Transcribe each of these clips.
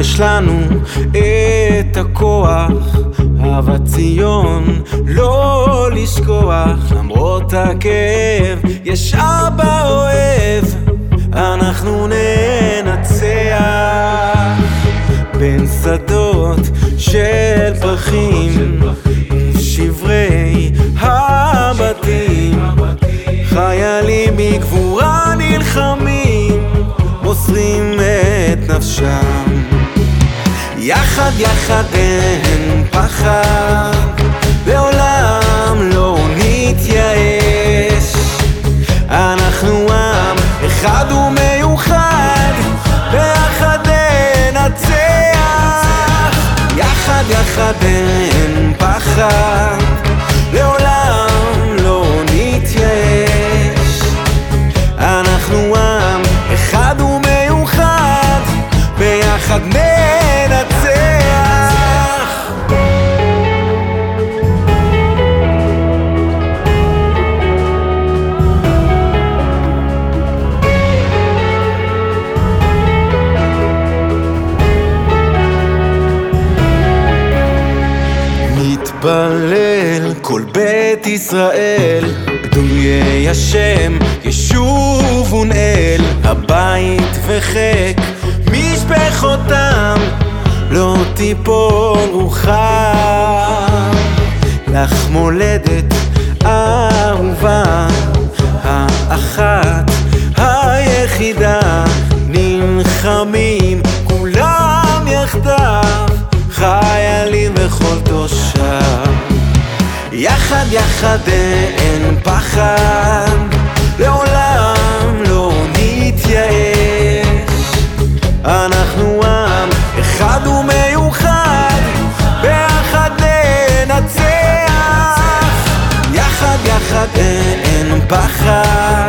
יש לנו את הכוח, אהבת ציון, לא לשכוח, למרות הכאב, יש אבא אוהב, אנחנו ננצח. בין שדות של פרחים, שברי הבתים, חיילים מגבורה נלחמים, מוסרים את נפשם. יחד יחד אין פחד, לעולם לא נתייאש. אנחנו עם אחד ומיוחד, ביחד ננצח. יחד יחד אין פחד, לעולם לא נתייאש. אנחנו עם מתפלל כל בית ישראל, גדולי השם ישובו אל הבית וחיק משפחותם, לא תיפול רוחם. לך מולדת אהובה, האחת היחידה, נלחמים כולם יחדיו, חיילים וכל תושב. יחד יחד אין פחד, לעולם לא נתייאש. אנחנו עם אחד ומיוחד, ביחד ננצח. יחד יחד אין פחד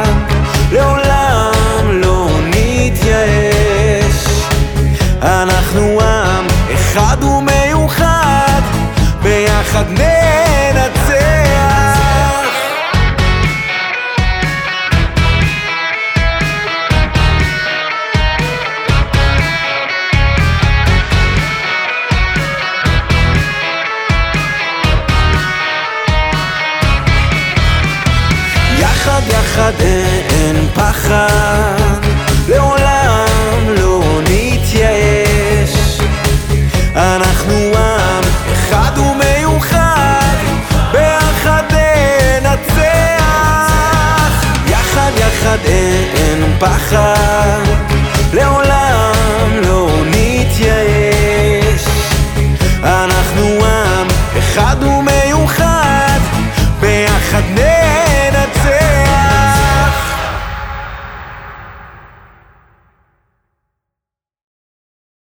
פחד אין פחד, לעולם לא נתייאש. אנחנו עם אחד ומיוחד, ביחד ננצח. יחד יחד אין פחד, לעולם לא נתייאש. אנחנו עם אחד ומיוחד